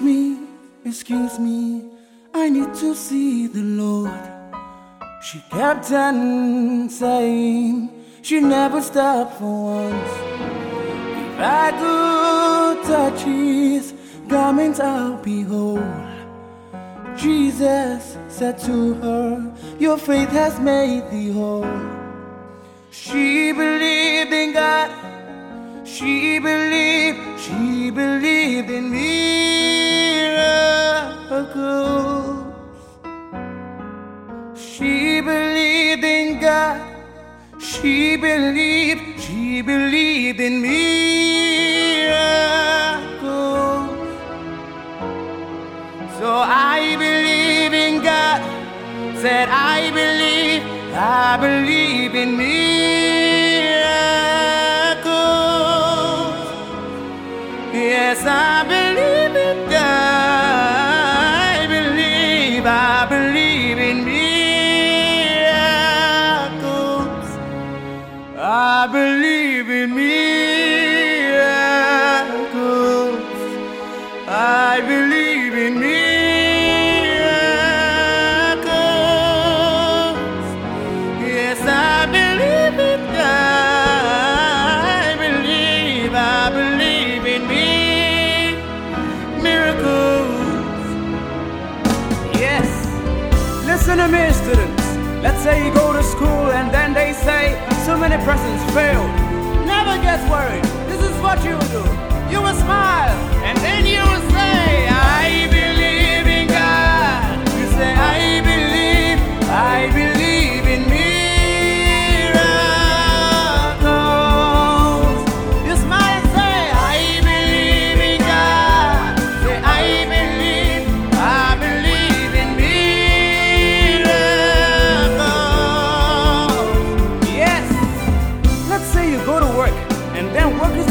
Excuse me, excuse me, I need to see the Lord. She kept on saying she never stopped for once. If I do touch his garments, I'll be whole. Jesus said to her, Your faith has made thee whole. She believed in God, she believed, she believed in me. She believed, she believed in miracles. So I believe in God. Said I believe, I believe in miracles. Listen to me, students. Let's say you go to school and then they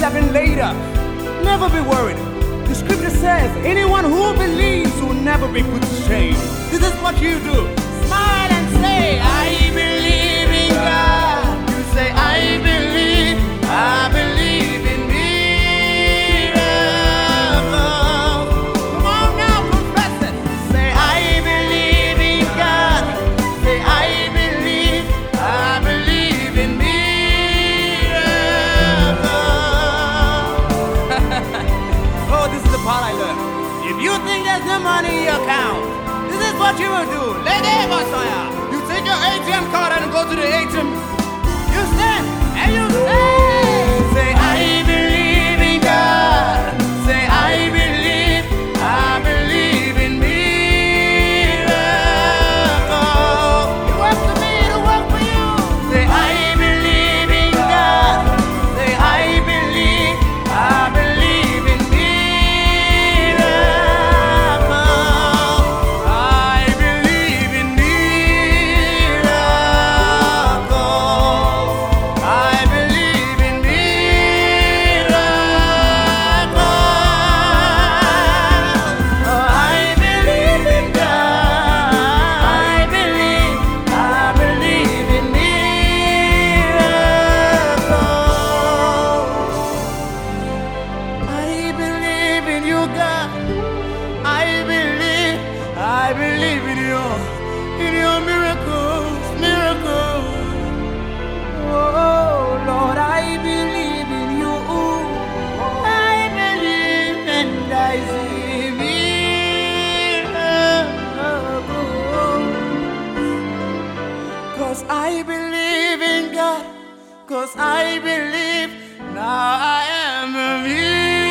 happening later. Never be worried. The scripture says anyone who believes will never be put to shame. This is what you do. Smile and say, I believe you think there's no money in your account, this is what you will do. Lady Messiah, you take your ATM card and go to the ATM. You stand and you say, I believe in you, in your miracles, miracles. Oh Lord, I believe in you. I believe and I see miracles. Cause I believe in God. Cause I believe now I am a miracle.